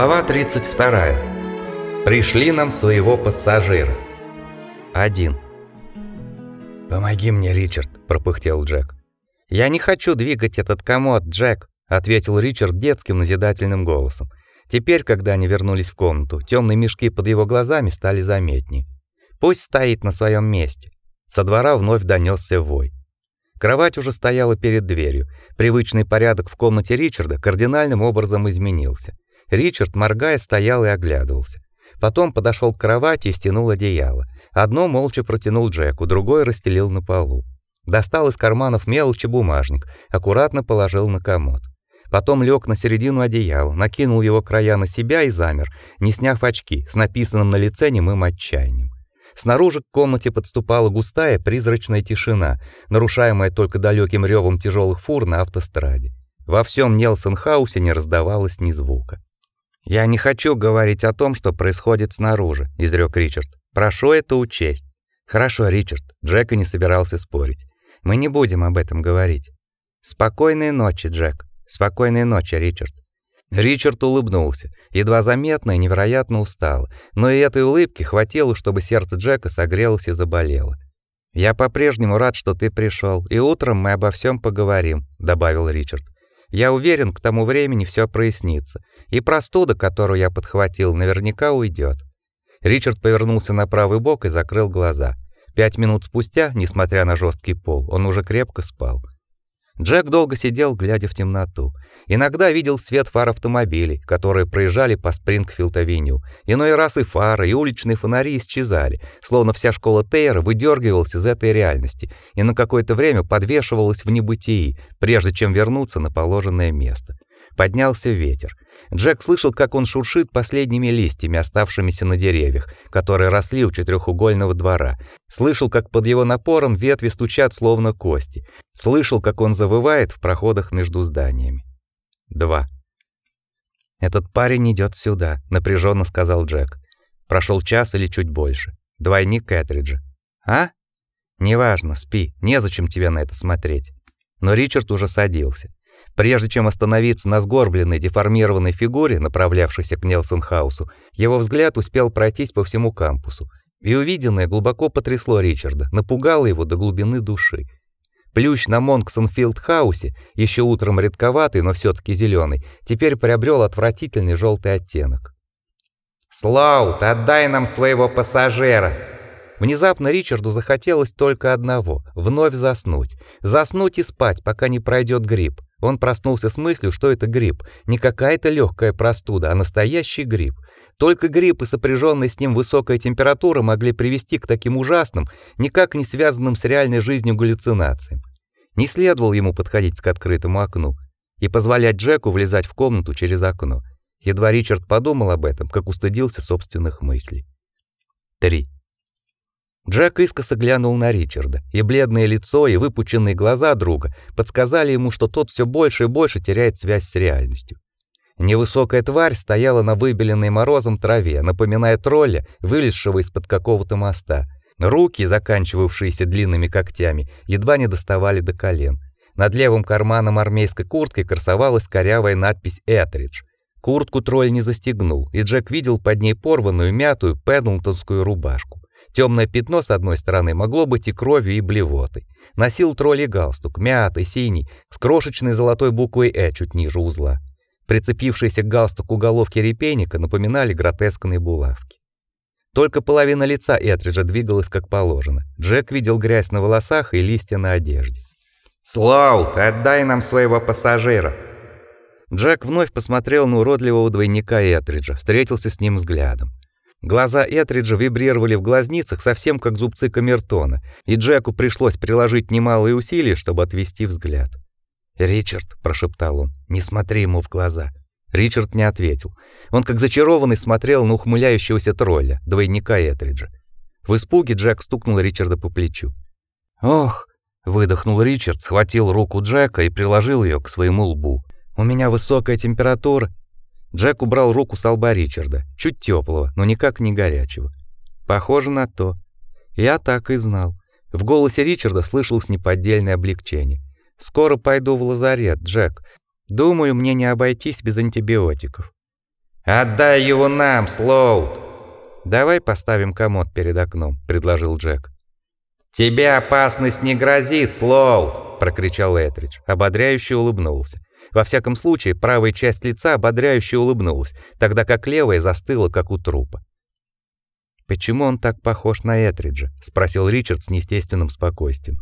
Глава 32. Пришли нам своего пассажира. 1. «Помоги мне, Ричард», — пропыхтел Джек. «Я не хочу двигать этот комод, Джек», — ответил Ричард детским назидательным голосом. Теперь, когда они вернулись в комнату, темные мешки под его глазами стали заметнее. «Пусть стоит на своем месте». Со двора вновь донесся вой. Кровать уже стояла перед дверью. Привычный порядок в комнате Ричарда кардинальным образом изменился. Ричард, моргая, стоял и оглядывался. Потом подошел к кровати и стянул одеяло. Одно молча протянул Джеку, другое расстелил на полу. Достал из карманов мелочи бумажник, аккуратно положил на комод. Потом лег на середину одеяла, накинул его края на себя и замер, не сняв очки, с написанным на лице немым отчаянием. Снаружи к комнате подступала густая призрачная тишина, нарушаемая только далеким ревом тяжелых фур на автостраде. Во всем Нелсон-хаусе не раздавалось ни звука. «Я не хочу говорить о том, что происходит снаружи», — изрек Ричард. «Прошу это учесть». «Хорошо, Ричард», — Джек и не собирался спорить. «Мы не будем об этом говорить». «Спокойной ночи, Джек. Спокойной ночи, Ричард». Ричард улыбнулся, едва заметно и невероятно устал, но и этой улыбки хватило, чтобы сердце Джека согрелось и заболело. «Я по-прежнему рад, что ты пришел, и утром мы обо всем поговорим», — добавил Ричард. «Я уверен, к тому времени все прояснится, и простуда, которую я подхватил, наверняка уйдет». Ричард повернулся на правый бок и закрыл глаза. Пять минут спустя, несмотря на жесткий пол, он уже крепко спал. Джек долго сидел, глядя в темноту. Иногда видел свет фар автомобилей, которые проезжали по Спрингфилд-авеню. Иной раз и фары, и уличные фонари исчезали, словно вся школа Тейра выдергивалась из этой реальности и на какое-то время подвешивалась в небытии, прежде чем вернуться на положенное место. Поднялся ветер. Джек слышал, как он шуршит последними листьями, оставшимися на деревьях, которые росли у четырехугольного двора. Слышал, как под его напором ветви стучат словно кости. Слышал, как он завывает в проходах между зданиями. 2. Этот парень идет сюда, напряженно сказал Джек. Прошел час или чуть больше. Двойник Кэтриджа. А? Неважно, спи. Незачем тебе на это смотреть. Но Ричард уже садился. Прежде чем остановиться на сгорбленной, деформированной фигуре, направлявшейся к Нелсон-хаусу, его взгляд успел пройтись по всему кампусу, и увиденное глубоко потрясло Ричарда, напугало его до глубины души. Плющ на Монксонфилд-хаусе, еще утром редковатый, но все таки зеленый, теперь приобрел отвратительный желтый оттенок. «Слоут, отдай нам своего пассажира!» Внезапно Ричарду захотелось только одного — вновь заснуть. Заснуть и спать, пока не пройдет грипп. Он проснулся с мыслью, что это грипп, не какая-то легкая простуда, а настоящий грипп. Только грипп и сопряженная с ним высокая температура могли привести к таким ужасным, никак не связанным с реальной жизнью галлюцинациям. Не следовало ему подходить к открытому окну и позволять Джеку влезать в комнату через окно. Едва Ричард подумал об этом, как устыдился собственных мыслей. 3. Джек искоса глянул на Ричарда, и бледное лицо и выпученные глаза друга подсказали ему, что тот все больше и больше теряет связь с реальностью. Невысокая тварь стояла на выбеленной морозом траве, напоминая тролля, вылезшего из-под какого-то моста. Руки, заканчивавшиеся длинными когтями, едва не доставали до колен. Над левым карманом армейской куртки красовалась корявая надпись «Этридж». Куртку тролль не застегнул, и Джек видел под ней порванную мятую пендлтонскую рубашку. Темное пятно с одной стороны могло быть и кровью, и блевотой. Носил тролли галстук, мятый, синий, с крошечной золотой буквой «Э» чуть ниже узла. Прицепившиеся к галстуку головки репейника напоминали гротескные булавки. Только половина лица Этриджа двигалась как положено. Джек видел грязь на волосах и листья на одежде. «Слоут, отдай нам своего пассажира!» Джек вновь посмотрел на уродливого двойника Этриджа, встретился с ним взглядом. Глаза Этриджа вибрировали в глазницах совсем как зубцы камертона, и Джеку пришлось приложить немалые усилия, чтобы отвести взгляд. "Ричард", прошептал он. "Не смотри ему в глаза". Ричард не ответил. Он как зачарованный смотрел на ухмыляющегося тролля, двойника Этриджа. В испуге Джек стукнул Ричарда по плечу. "Ох", выдохнул Ричард, схватил руку Джека и приложил ее к своему лбу. "У меня высокая температура Джек убрал руку с лба Ричарда, чуть теплого, но никак не горячего. Похоже на то. Я так и знал. В голосе Ричарда слышалось неподдельное облегчение. Скоро пойду в лазарет, Джек. Думаю, мне не обойтись без антибиотиков. Отдай его нам, Слоут. Давай поставим комод перед окном, предложил Джек. Тебе опасность не грозит, Слоут, прокричал Этридж, ободряюще улыбнулся. Во всяком случае, правая часть лица ободряюще улыбнулась, тогда как левая застыла как у трупа. Почему он так похож на Этриджа? спросил Ричард с неестественным спокойствием.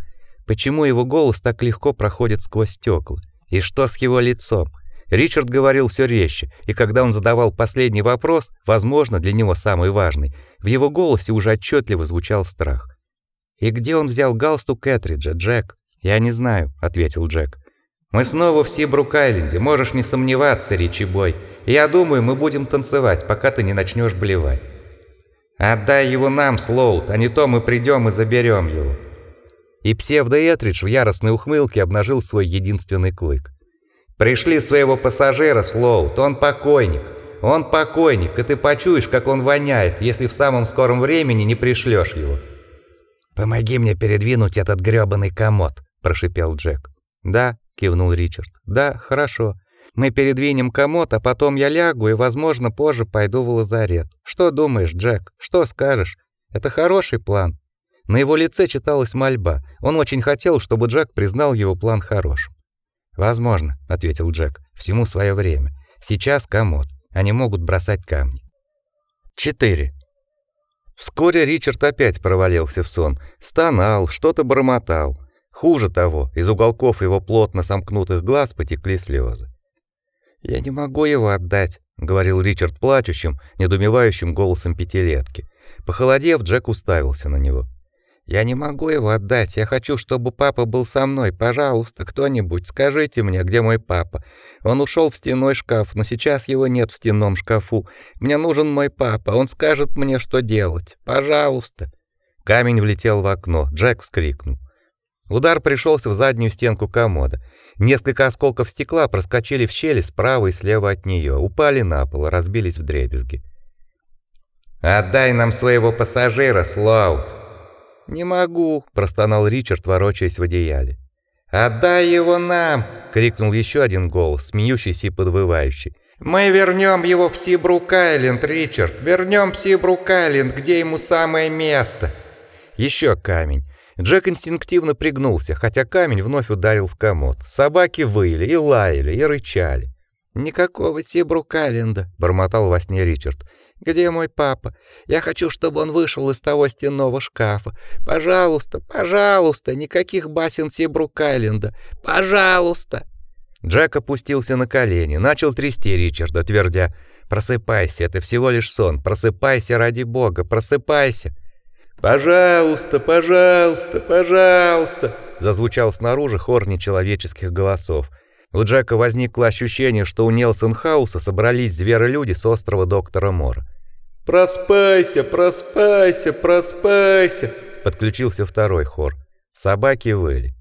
Почему его голос так легко проходит сквозь стекла? И что с его лицом? Ричард говорил все резче, и когда он задавал последний вопрос, возможно, для него самый важный, в его голосе уже отчетливо звучал страх. И где он взял галстук Этриджа, Джек? Я не знаю, ответил Джек. Мы снова в Сибрук-Айленде, можешь не сомневаться, Ричи. Я думаю, мы будем танцевать, пока ты не начнешь блевать. Отдай его нам, Слоут, а не то мы придем и заберем его. И псевдо-Этридж в яростной ухмылке обнажил свой единственный клык. Пришли своего пассажира, Слоут, он покойник. Он покойник, и ты почуешь, как он воняет, если в самом скором времени не пришлешь его. Помоги мне передвинуть этот грёбаный комод, прошипел Джек. Да, кивнул Ричард. Да, хорошо. Мы передвинем комод, а потом я лягу и, возможно, позже пойду в лазарет. Что думаешь, Джек? Что скажешь? Это хороший план. На его лице читалась мольба. Он очень хотел, чтобы Джек признал его план хорошим. Возможно, ответил Джек. Всему свое время. Сейчас комод. Они могут бросать камни. 4. Вскоре Ричард опять провалился в сон, стонал, что-то бормотал. Хуже того, из уголков его плотно сомкнутых глаз потекли слезы. "Я не могу его отдать", говорил Ричард плачущим, недоумевающим голосом пятилетки. Похолодев, Джек уставился на него. Я не могу его отдать. Я хочу, чтобы папа был со мной. Пожалуйста, кто-нибудь, скажите мне, где мой папа. Он ушел в стенной шкаф, но сейчас его нет в стенном шкафу. Мне нужен мой папа. Он скажет мне, что делать. Пожалуйста. Камень влетел в окно. Джек вскрикнул. Удар пришелся в заднюю стенку комода. Несколько осколков стекла проскочили в щели справа и слева от нее, упали на пол, разбились вдребезги. Отдай нам своего пассажира, Слоут. «Не могу», — простонал Ричард, ворочаясь в одеяле. «Отдай его нам!» — крикнул еще один голос, смеющийся и подвывающий. «Мы вернем его в Сибрук-Айленд, Ричард! Вернем в Сибрук-Айленд, где ему самое место!» Еще камень. Джек инстинктивно пригнулся, хотя камень вновь ударил в комод. Собаки выли и лаяли, и рычали. «Никакого Сибрук-Айленда», — бормотал во сне Ричард. Где мой папа? Я хочу, чтобы он вышел из того стенного шкафа. Пожалуйста, пожалуйста, никаких басен Сибрук-Айленда. Пожалуйста. Джек опустился на колени, начал трясти Ричарда, твердя: "Просыпайся, это всего лишь сон. Просыпайся ради бога, просыпайся". "Пожалуйста, пожалуйста, пожалуйста", зазвучал снаружи хор нечеловеческих голосов. У Джека возникло ощущение, что у Нелсон-хауса собрались зверолюди с острова Доктора Мора. «Проспайся, проспайся, проспайся!» Подключился второй хор. Собаки выли.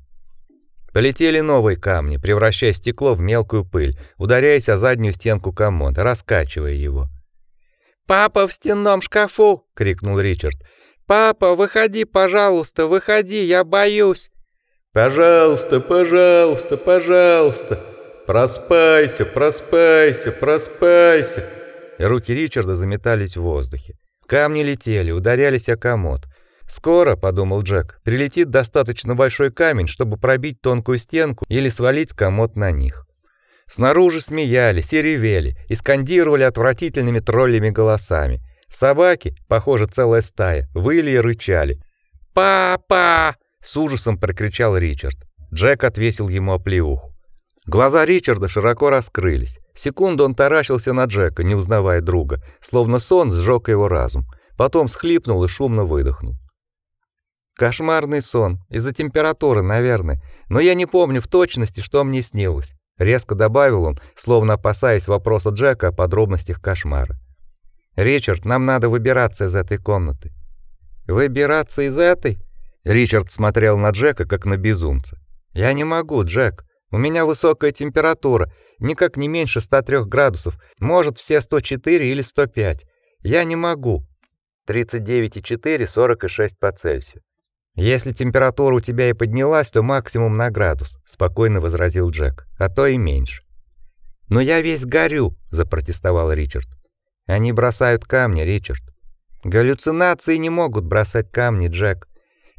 Полетели новые камни, превращая стекло в мелкую пыль, ударяясь о заднюю стенку комода, раскачивая его. «Папа в стенном шкафу!» — крикнул Ричард. «Папа, выходи, пожалуйста, выходи, я боюсь!» Пожалуйста, пожалуйста, пожалуйста. Проспайся, проспайся, проспайся. Руки Ричарда заметались в воздухе. Камни летели, ударялись о комод. Скоро, подумал Джек, прилетит достаточно большой камень, чтобы пробить тонкую стенку или свалить комод на них. Снаружи смеялись и ревели, и скандировали отвратительными троллями голосами. Собаки, похоже, целая стая, выли и рычали. «Папа!» с ужасом прокричал Ричард. Джек отвесил ему оплеуху. Глаза Ричарда широко раскрылись. Секунду он таращился на Джека, не узнавая друга, словно сон сжег его разум. Потом схлипнул и шумно выдохнул. Кошмарный сон, из-за температуры, наверное, но я не помню в точности, что мне снилось, резко добавил он, словно опасаясь вопроса Джека о подробностях кошмара. Ричард, нам надо выбираться из этой комнаты. Выбираться из этой? Ричард смотрел на Джека как на безумца. Я не могу, Джек. У меня высокая температура, никак не меньше 103 градусов, может, все 104 или 105. Я не могу. 39,4, 46 по Цельсию. Если температура у тебя и поднялась, то максимум на градус, спокойно возразил Джек, а то и меньше. Но я весь горю, запротестовал Ричард. Они бросают камни, Ричард. Галлюцинации не могут бросать камни, Джек.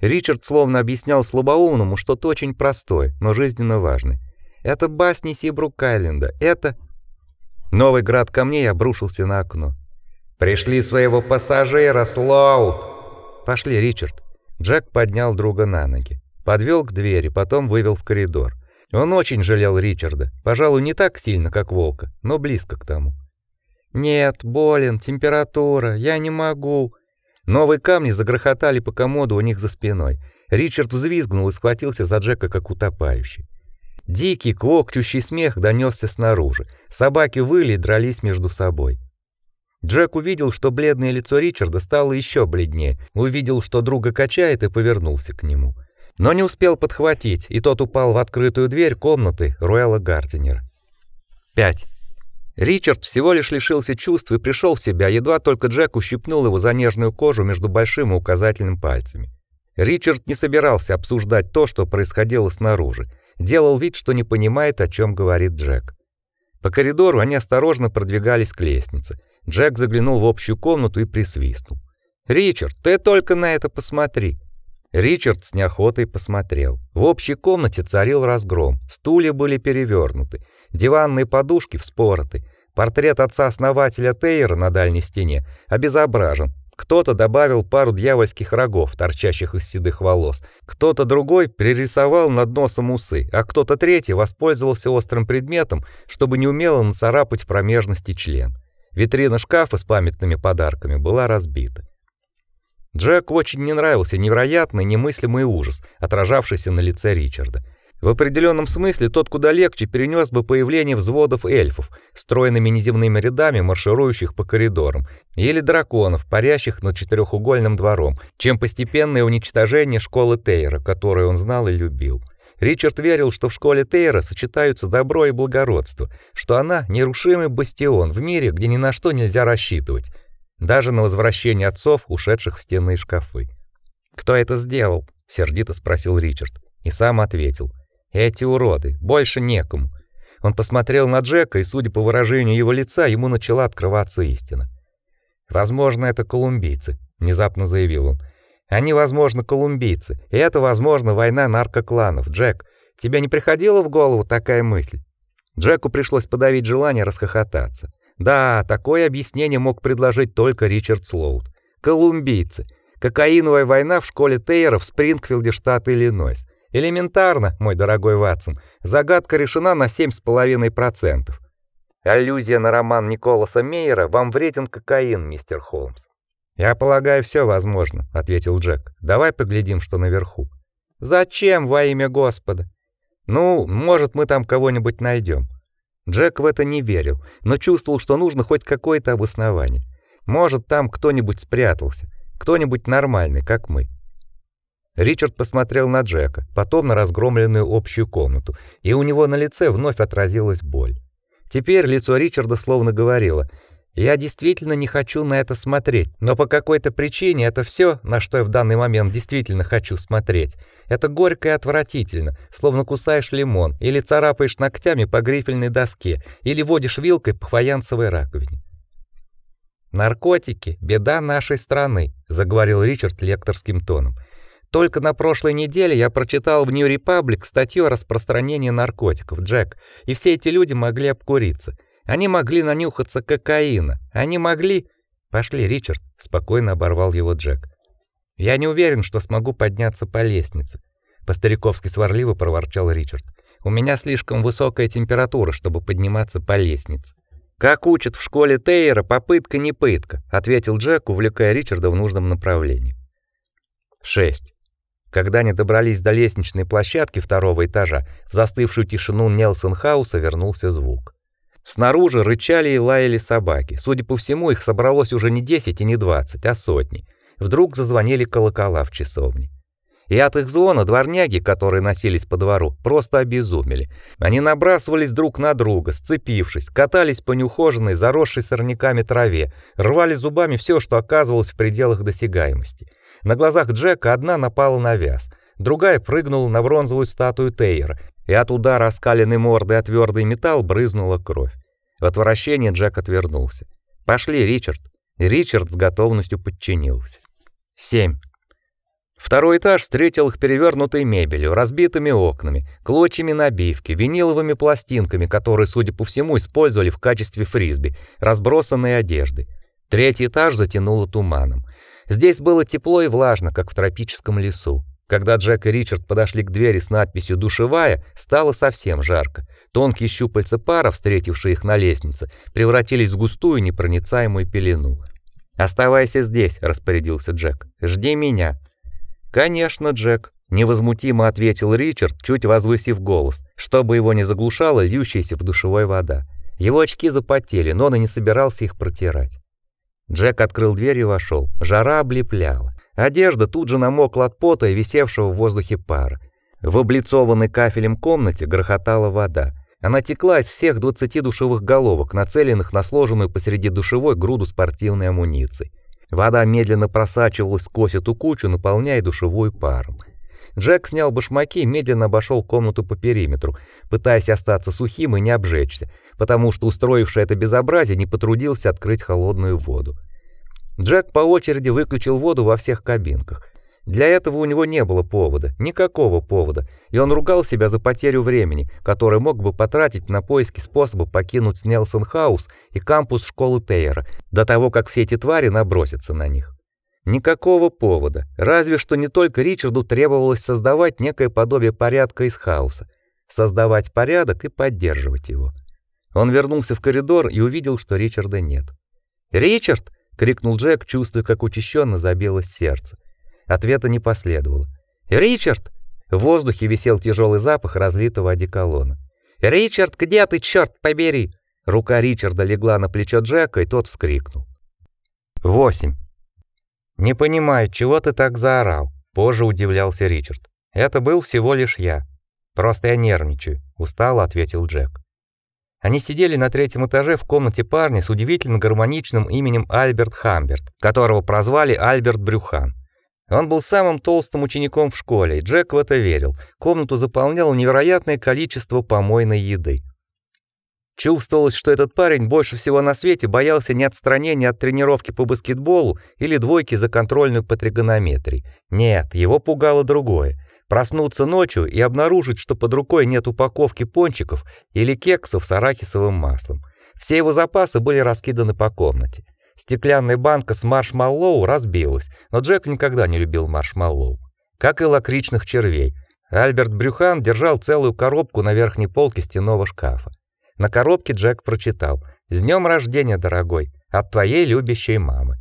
Ричард словно объяснял слабоумному что-то очень простое, но жизненно важное. Это басни Сибрук-Айленда. Это Новый град камней обрушился на окно. Пришли своего пассажира, Слоут. Пошли, Ричард. Джек поднял друга на ноги, подвел к двери, потом вывел в коридор. Он очень жалел Ричарда, пожалуй, не так сильно, как волка, но близко к тому. Нет, болен, температура, я не могу. Новые камни загрохотали по комоду у них за спиной. Ричард взвизгнул и схватился за Джека как утопающий. Дикий квокчущий смех донесся снаружи. Собаки выли и дрались между собой. Джек увидел, что бледное лицо Ричарда стало еще бледнее, увидел, что друга качает и повернулся к нему. Но не успел подхватить, и тот упал в открытую дверь комнаты Руэла Гардинера. 5. Ричард всего лишь лишился чувств и пришел в себя, едва только Джек ущипнул его за нежную кожу между большим и указательным пальцами. Ричард не собирался обсуждать то, что происходило снаружи, делал вид, что не понимает, о чем говорит Джек. По коридору они осторожно продвигались к лестнице. Джек заглянул в общую комнату и присвистнул. "Ричард, ты только на это посмотри". Ричард с неохотой посмотрел. В общей комнате царил разгром. Стулья были перевернуты, диванные подушки вспороты. Портрет отца-основателя Тейера на дальней стене обезображен. Кто-то добавил пару дьявольских рогов, торчащих из седых волос. Кто-то другой пририсовал над носом усы, а кто-то третий воспользовался острым предметом, чтобы неумело нацарапать промежности член. Витрина шкафа с памятными подарками была разбита. Джек очень не нравился невероятный, немыслимый ужас, отражавшийся на лице Ричарда. В определенном смысле тот куда легче перенес бы появление взводов эльфов, стройными неземными рядами марширующих по коридорам, или драконов, парящих над четырехугольным двором, чем постепенное уничтожение школы Тейра, которую он знал и любил. Ричард верил, что в школе Тейра сочетаются добро и благородство, что она нерушимый бастион в мире, где ни на что нельзя рассчитывать, даже на возвращение отцов, ушедших в стенные шкафы. Кто это сделал? сердито спросил Ричард и сам ответил: эти уроды, больше некому. Он посмотрел на Джека, и, судя по выражению его лица, ему начала открываться истина. Возможно, это колумбийцы, внезапно заявил он. Они, возможно, колумбийцы, и это, возможно, война наркокланов. Джек, тебе не приходила в голову такая мысль? Джеку пришлось подавить желание расхохотаться. Да, такое объяснение мог предложить только Ричард Слоут. Колумбийцы. Кокаиновая война в школе Тейера в Спрингфилде, штат Иллинойс. Элементарно, мой дорогой Ватсон. Загадка решена на 7,5%. Аллюзия на роман Николаса Мейера «Вам вреден кокаин, мистер Холмс». «Я полагаю, все возможно», — ответил Джек. «Давай поглядим, что наверху». «Зачем во имя Господа?» «Ну, может, мы там кого-нибудь найдем». Джек в это не верил, но чувствовал, что нужно хоть какое-то обоснование. Может, там кто-нибудь спрятался, кто-нибудь нормальный, как мы. Ричард посмотрел на Джека, потом на разгромленную общую комнату, и у него на лице вновь отразилась боль. Теперь лицо Ричарда словно говорило: "Я действительно не хочу на это смотреть, но по какой-то причине это все, на что я в данный момент действительно хочу смотреть, это горько и отвратительно, словно кусаешь лимон или царапаешь ногтями по грифельной доске или водишь вилкой по фаянсовой раковине". Наркотики беда нашей страны, заговорил Ричард лекторским тоном. Только на прошлой неделе я прочитал в New Republic статью о распространении наркотиков, Джек, и все эти люди могли обкуриться. Они могли нанюхаться кокаина. Они могли... Пошли, Ричард, спокойно оборвал его Джек. Я не уверен, что смогу подняться по лестнице, по-стариковски сварливо проворчал Ричард. У меня слишком высокая температура, чтобы подниматься по лестнице. Как учат в школе Тейера, попытка не пытка, ответил Джек, увлекая Ричарда в нужном направлении. 6. Когда они добрались до лестничной площадки второго этажа, в застывшую тишину Нелсон-хауса вернулся звук. Снаружи рычали и лаяли собаки. Судя по всему, их собралось уже не 10 и не 20, а сотни. Вдруг зазвонили колокола в часовне. И от их звона дворняги, которые носились по двору, просто обезумели. Они набрасывались друг на друга, сцепившись, катались по неухоженной, заросшей сорняками траве, рвали зубами все, что оказывалось в пределах досягаемости. На глазах Джека одна напала на вяз, другая прыгнула на бронзовую статую Тейера, и от удара оскаленной мордой о твердый металл брызнула кровь. В отвращении Джек отвернулся. Пошли, Ричард. Ричард с готовностью подчинился. 7. Второй этаж встретил их перевернутой мебелью, разбитыми окнами, клочьями набивки, виниловыми пластинками, которые, судя по всему, использовали в качестве фрисби, разбросанной одеждой. Третий этаж затянуло туманом. Здесь было тепло и влажно, как в тропическом лесу. Когда Джек и Ричард подошли к двери с надписью «Душевая», стало совсем жарко. Тонкие щупальца пара, встретившие их на лестнице, превратились в густую непроницаемую пелену. «Оставайся здесь», — распорядился Джек. «Жди меня». «Конечно, Джек», — невозмутимо ответил Ричард, чуть возвысив голос, чтобы его не заглушала льющаяся в душевой вода. Его очки запотели, но он и не собирался их протирать. Джек открыл дверь и вошел. Жара облепляла. Одежда тут же намокла от пота и висевшего в воздухе пара. В облицованной кафелем комнате грохотала вода. Она текла из всех 20 душевых головок, нацеленных на сложенную посреди душевой груду спортивной амуниции. Вода медленно просачивалась сквозь эту кучу, наполняя душевую паром. Джек снял башмаки и медленно обошел комнату по периметру, пытаясь остаться сухим и не обжечься, потому что устроивший это безобразие не потрудился открыть холодную воду. Джек по очереди выключил воду во всех кабинках. Для этого у него не было повода, никакого повода, и он ругал себя за потерю времени, которое мог бы потратить на поиски способа покинуть Нелсон-хаус и кампус школы Тейера до того, как все эти твари набросятся на них. Никакого повода, разве что не только Ричарду требовалось создавать некое подобие порядка из хаоса, создавать порядок и поддерживать его. Он вернулся в коридор и увидел, что Ричарда нет. "Ричард!" Крикнул Джек, чувствуя, как учащенно забилось сердце. Ответа не последовало. "Ричард!" В воздухе висел тяжелый запах разлитого одеколона. "Ричард, где ты, черт побери?" Рука Ричарда легла на плечо Джека, и тот вскрикнул. 8. Не понимаю, чего ты так заорал, позже удивлялся Ричард. Это был всего лишь я. Просто я нервничаю, устало ответил Джек. Они сидели на третьем этаже в комнате парня с удивительно гармоничным именем Альберт Хамберт, которого прозвали Альберт Брюхан. Он был самым толстым учеником в школе, и Джек в это верил. Комнату заполняло невероятное количество помойной еды. Чувствовалось, что этот парень больше всего на свете боялся не отстранения от тренировки по баскетболу или двойки за контрольную по тригонометрии. Нет, его пугало другое. Проснуться ночью и обнаружить, что под рукой нет упаковки пончиков или кексов с арахисовым маслом. Все его запасы были раскиданы по комнате. Стеклянная банка с маршмеллоу разбилась, но Джек никогда не любил маршмеллоу. Как и лакричных червей. Альберт Брюхан держал целую коробку на верхней полке стенного шкафа. На коробке Джек прочитал: "С днем рождения, дорогой, от твоей любящей мамы".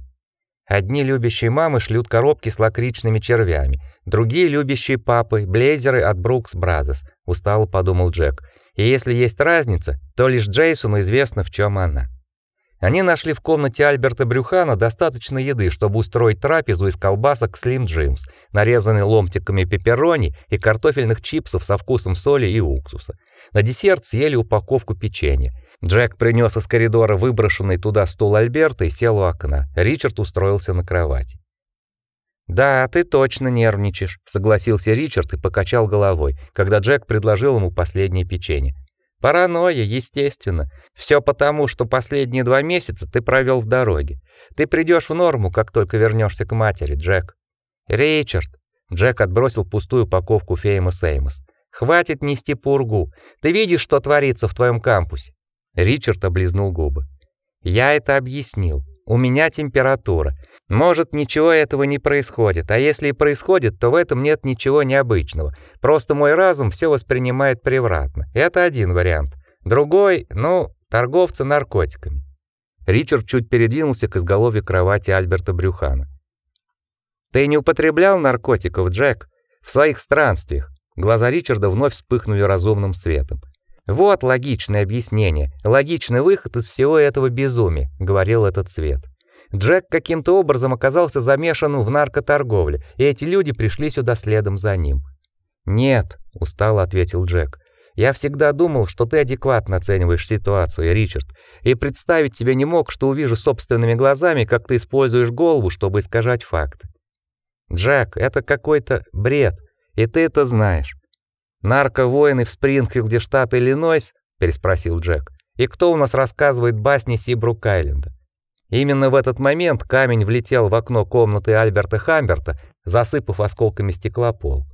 Одни любящие мамы шлют коробки с лакричными червями, другие любящие папы блейзеры от Brooks Brothers, устало подумал Джек. И если есть разница, то лишь Джейсону известно, в чем она. Они нашли в комнате Альберта Брюхана достаточно еды, чтобы устроить трапезу из колбасок Slim Jims, нарезанной ломтиками пепперони и картофельных чипсов со вкусом соли и уксуса. На десерт съели упаковку печенья. Джек принес из коридора выброшенный туда стул Альберта и сел у окна. Ричард устроился на кровати. «Да, ты точно нервничаешь», — согласился Ричард и покачал головой, когда Джек предложил ему последнее печенье. Паранойя, естественно. Все потому, что последние два месяца ты провел в дороге. Ты придешь в норму, как только вернешься к матери, Джек. Ричард. Джек отбросил пустую упаковку Famous Amos. Хватит нести пургу. Ты видишь, что творится в твоем кампусе? Ричард облизнул губы. Я это объяснил. У меня температура. Может, ничего этого не происходит, а если и происходит, то в этом нет ничего необычного. Просто мой разум все воспринимает превратно. Это один вариант. Другой, ну, торговцы наркотиками. Ричард чуть передвинулся к изголовью кровати Альберта Брюхана. Ты не употреблял наркотиков, Джек, в своих странствиях? Глаза Ричарда вновь вспыхнули разумным светом. Вот логичное объяснение, логичный выход из всего этого безумия, говорил этот свет. Джек каким-то образом оказался замешан в наркоторговле, и эти люди пришли сюда следом за ним. "Нет", устало ответил Джек. "Я всегда думал, что ты адекватно оцениваешь ситуацию, Ричард, и представить себе не мог, что увижу собственными глазами, как ты используешь голову, чтобы искажать факты. Джек, это какой-то бред, и ты это знаешь. Нарковоины в Спрингфилде, штат Иллинойс? переспросил Джек. И кто у нас рассказывает басни Сибрук-Айленда? Именно в этот момент камень влетел в окно комнаты Альберта Хамберта, засыпав осколками стеклопол.